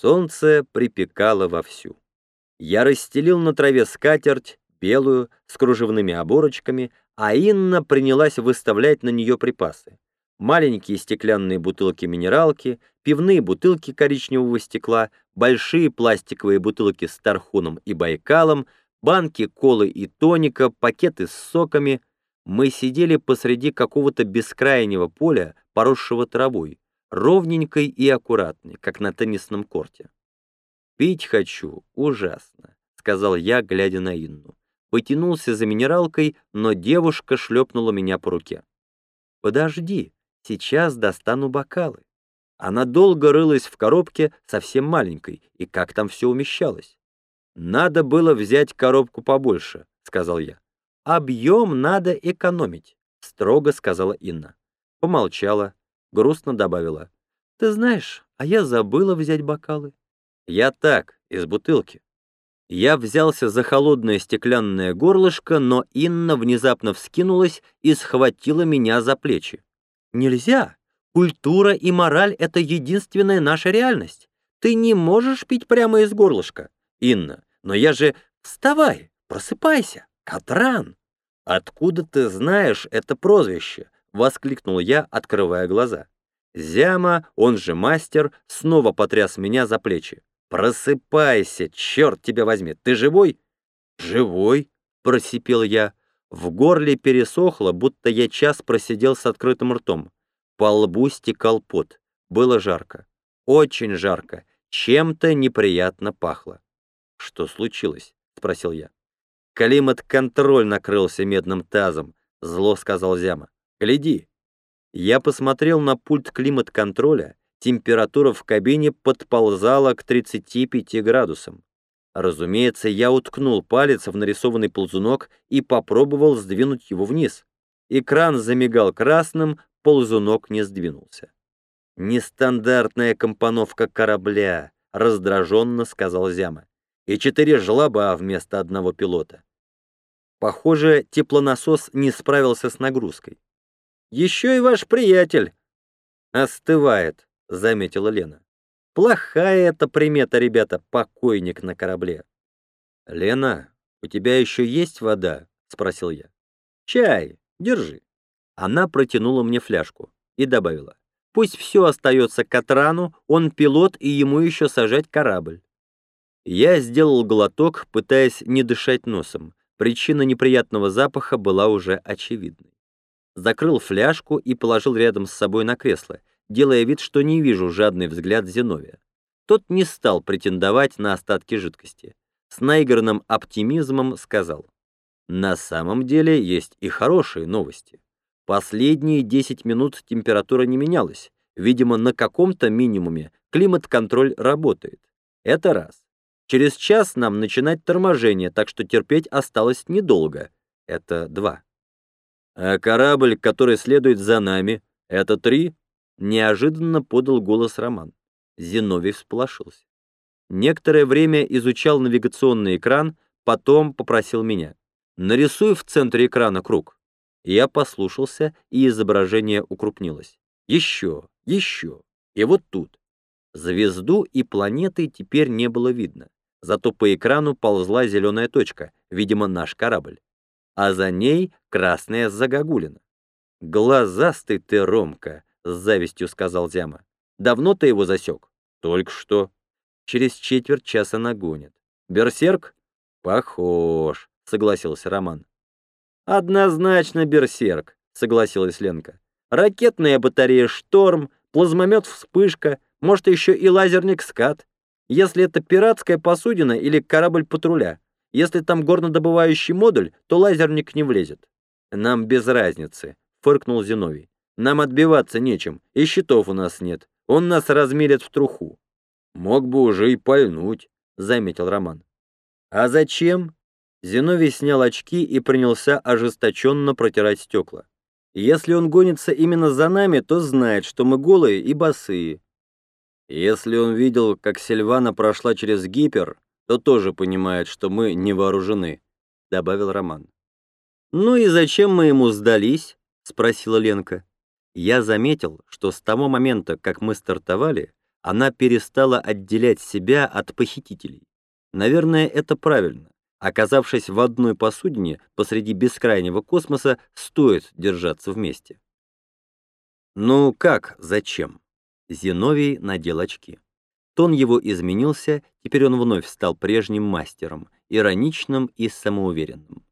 Солнце припекало вовсю. Я расстелил на траве скатерть, белую, с кружевными оборочками, а Инна принялась выставлять на нее припасы. Маленькие стеклянные бутылки минералки, пивные бутылки коричневого стекла, большие пластиковые бутылки с тархуном и байкалом, банки колы и тоника, пакеты с соками. Мы сидели посреди какого-то бескрайнего поля, поросшего травой, ровненькой и аккуратной, как на теннисном корте. «Пить хочу, ужасно», — сказал я, глядя на Инну. Потянулся за минералкой, но девушка шлепнула меня по руке. «Подожди, сейчас достану бокалы». Она долго рылась в коробке, совсем маленькой, и как там все умещалось. «Надо было взять коробку побольше», — сказал я. «Объем надо экономить», — строго сказала Инна. Помолчала, грустно добавила. «Ты знаешь, а я забыла взять бокалы». «Я так, из бутылки». Я взялся за холодное стеклянное горлышко, но Инна внезапно вскинулась и схватила меня за плечи. «Нельзя! Культура и мораль — это единственная наша реальность. Ты не можешь пить прямо из горлышка. Инна, но я же... Вставай, просыпайся, Катран!» «Откуда ты знаешь это прозвище?» — воскликнул я, открывая глаза. Зяма, он же мастер, снова потряс меня за плечи. «Просыпайся, черт тебя возьми, ты живой?» «Живой?» — просипел я. В горле пересохло, будто я час просидел с открытым ртом. По лбу стекал пот. Было жарко. Очень жарко. Чем-то неприятно пахло. «Что случилось?» — спросил я. «Климат-контроль накрылся медным тазом», — зло сказал Зяма. «Гляди». Я посмотрел на пульт климат-контроля температура в кабине подползала к 35 градусам. Разумеется, я уткнул палец в нарисованный ползунок и попробовал сдвинуть его вниз. Экран замигал красным, ползунок не сдвинулся. «Нестандартная компоновка корабля», — раздраженно сказал Зяма. «И четыре жлоба вместо одного пилота». Похоже, теплонасос не справился с нагрузкой. «Еще и ваш приятель остывает», — заметила Лена. «Плохая эта примета, ребята, покойник на корабле». «Лена, у тебя еще есть вода?» — спросил я. «Чай, держи». Она протянула мне фляжку и добавила. «Пусть все остается Катрану, он пилот, и ему еще сажать корабль». Я сделал глоток, пытаясь не дышать носом. Причина неприятного запаха была уже очевидной. Закрыл фляжку и положил рядом с собой на кресло, делая вид, что не вижу жадный взгляд Зиновия. Тот не стал претендовать на остатки жидкости. С наигранным оптимизмом сказал. На самом деле есть и хорошие новости. Последние 10 минут температура не менялась. Видимо, на каком-то минимуме климат-контроль работает. Это раз. Через час нам начинать торможение, так что терпеть осталось недолго. Это два. А корабль, который следует за нами, это три? Неожиданно подал голос Роман. Зиновий всполошился. Некоторое время изучал навигационный экран, потом попросил меня. «Нарисуй в центре экрана круг». Я послушался, и изображение укрупнилось. Еще, еще, и вот тут. Звезду и планеты теперь не было видно, зато по экрану ползла зеленая точка, видимо, наш корабль. А за ней красная загогулина. «Глазастый ты, Ромка!» — с завистью сказал Зяма. «Давно ты его засек?» «Только что». «Через четверть часа нагонят». «Берсерк?» «Похож», — согласился Роман. «Однозначно берсерк», — согласилась Ленка. «Ракетная батарея «Шторм», плазмомет «Вспышка», может, еще и лазерник «Скат». Если это пиратская посудина или корабль патруля. Если там горнодобывающий модуль, то лазерник не влезет. Нам без разницы, фыркнул Зиновий. Нам отбиваться нечем, и щитов у нас нет. Он нас размерит в труху. Мог бы уже и пальнуть, заметил Роман. А зачем? Зиновий снял очки и принялся ожесточенно протирать стекла. Если он гонится именно за нами, то знает, что мы голые и босые. Если он видел, как Сильвана прошла через гипер, то тоже понимает, что мы не вооружены, добавил Роман. Ну и зачем мы ему сдались? спросила Ленка. Я заметил, что с того момента, как мы стартовали, Она перестала отделять себя от похитителей. Наверное, это правильно. Оказавшись в одной посудине посреди бескрайнего космоса, стоит держаться вместе. Ну как, зачем? Зиновий надел очки. Тон его изменился, теперь он вновь стал прежним мастером, ироничным и самоуверенным.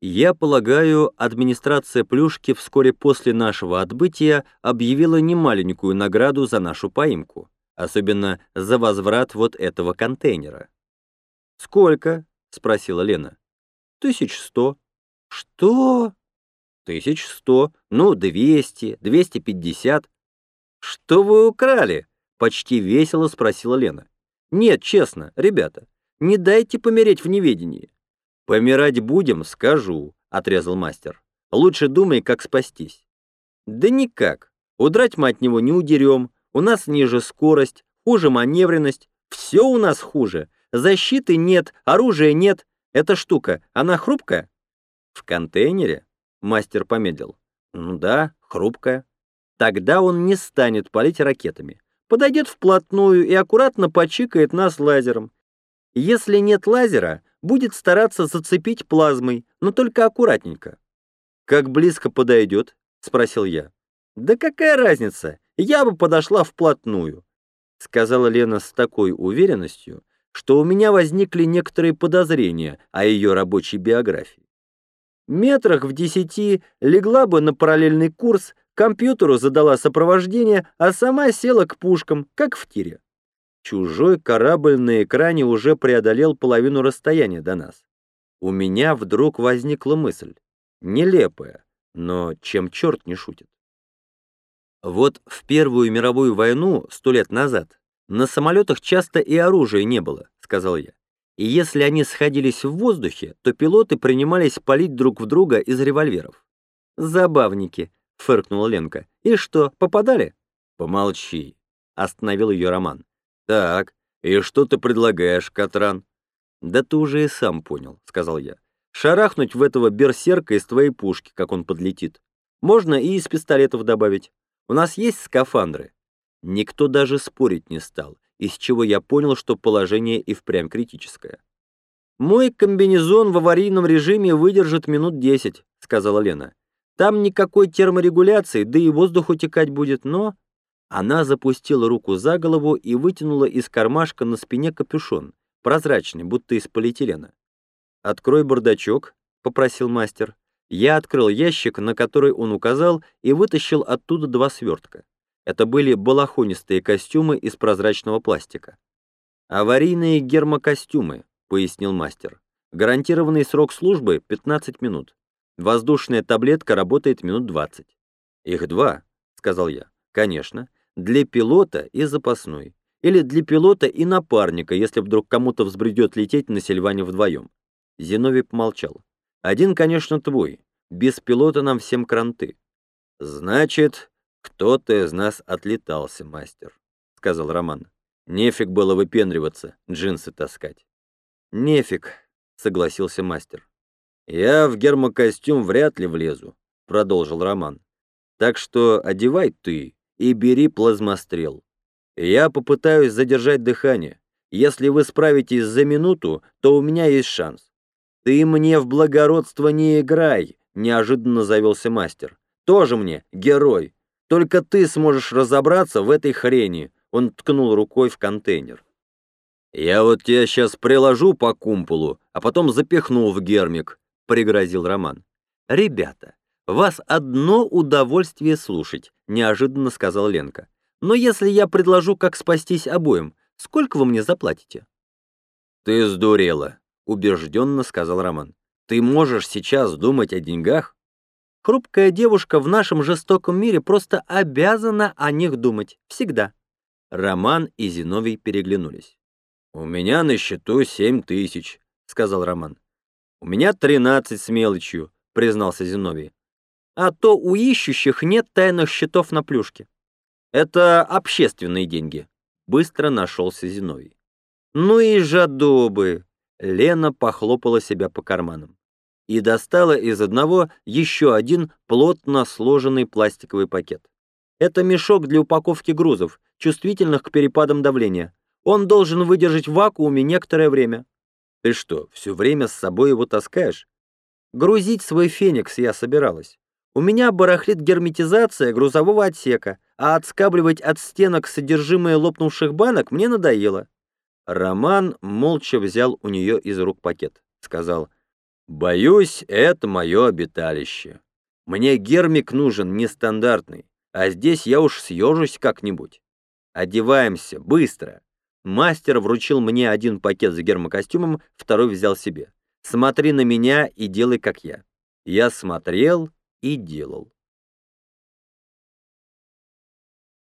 Я полагаю, администрация Плюшки вскоре после нашего отбытия объявила немаленькую награду за нашу поимку, особенно за возврат вот этого контейнера. «Сколько?» — спросила Лена. «Тысяч сто». «Что?» «Тысяч сто. Ну, двести, двести пятьдесят». «Что вы украли?» — почти весело спросила Лена. «Нет, честно, ребята, не дайте помереть в неведении». «Помирать будем, скажу», — отрезал мастер. «Лучше думай, как спастись». «Да никак. Удрать мы от него не удерем. У нас ниже скорость, хуже маневренность. Все у нас хуже. Защиты нет, оружия нет. Эта штука, она хрупкая?» «В контейнере?» — мастер помедлил. «Ну да, хрупкая. Тогда он не станет палить ракетами. Подойдет вплотную и аккуратно почикает нас лазером. Если нет лазера, будет стараться зацепить плазмой, но только аккуратненько. «Как близко подойдет?» — спросил я. «Да какая разница? Я бы подошла вплотную», — сказала Лена с такой уверенностью, что у меня возникли некоторые подозрения о ее рабочей биографии. Метрах в десяти легла бы на параллельный курс, компьютеру задала сопровождение, а сама села к пушкам, как в тире. Чужой корабль на экране уже преодолел половину расстояния до нас. У меня вдруг возникла мысль, нелепая, но чем черт не шутит. Вот в Первую мировую войну сто лет назад на самолетах часто и оружия не было, сказал я. И если они сходились в воздухе, то пилоты принимались палить друг в друга из револьверов. «Забавники», — фыркнула Ленка. «И что, попадали?» «Помолчи», — остановил ее Роман. «Так, и что ты предлагаешь, Катран?» «Да ты уже и сам понял», — сказал я. «Шарахнуть в этого берсерка из твоей пушки, как он подлетит. Можно и из пистолетов добавить. У нас есть скафандры». Никто даже спорить не стал, из чего я понял, что положение и впрямь критическое. «Мой комбинезон в аварийном режиме выдержит минут десять», — сказала Лена. «Там никакой терморегуляции, да и воздух утекать будет, но...» Она запустила руку за голову и вытянула из кармашка на спине капюшон, прозрачный, будто из полиэтилена. «Открой бардачок», — попросил мастер. Я открыл ящик, на который он указал, и вытащил оттуда два свертка. Это были балахонистые костюмы из прозрачного пластика. «Аварийные гермокостюмы», — пояснил мастер. «Гарантированный срок службы — 15 минут. Воздушная таблетка работает минут 20». «Их два», — сказал я. «Конечно для пилота и запасной. Или для пилота и напарника, если вдруг кому-то взбредет лететь на Сильване вдвоем. Зиновий помолчал. Один, конечно, твой. Без пилота нам всем кранты. Значит, кто-то из нас отлетался, мастер, сказал Роман. Нефиг было выпендриваться, джинсы таскать. Нефиг, согласился мастер. Я в гермокостюм вряд ли влезу, продолжил Роман. Так что одевай ты и бери плазмострел. Я попытаюсь задержать дыхание. Если вы справитесь за минуту, то у меня есть шанс. Ты мне в благородство не играй, неожиданно завелся мастер. Тоже мне герой. Только ты сможешь разобраться в этой хрени. Он ткнул рукой в контейнер. Я вот тебя сейчас приложу по кумполу, а потом запихну в гермик, пригрозил Роман. Ребята, «Вас одно удовольствие слушать», — неожиданно сказал Ленка. «Но если я предложу, как спастись обоим, сколько вы мне заплатите?» «Ты сдурела», — убежденно сказал Роман. «Ты можешь сейчас думать о деньгах?» «Хрупкая девушка в нашем жестоком мире просто обязана о них думать. Всегда». Роман и Зиновий переглянулись. «У меня на счету семь тысяч», — сказал Роман. «У меня тринадцать с мелочью», — признался Зиновий а то у ищущих нет тайных счетов на плюшке. Это общественные деньги. Быстро нашелся Зиновий. Ну и жадобы. Лена похлопала себя по карманам и достала из одного еще один плотно сложенный пластиковый пакет. Это мешок для упаковки грузов, чувствительных к перепадам давления. Он должен выдержать в вакууме некоторое время. Ты что, все время с собой его таскаешь? Грузить свой феникс я собиралась. У меня барахлит герметизация грузового отсека, а отскабливать от стенок содержимое лопнувших банок мне надоело. Роман молча взял у нее из рук пакет. Сказал, «Боюсь, это мое обиталище. Мне гермик нужен нестандартный, а здесь я уж съежусь как-нибудь. Одеваемся, быстро!» Мастер вручил мне один пакет с гермокостюмом, второй взял себе. «Смотри на меня и делай, как я». Я смотрел и делал.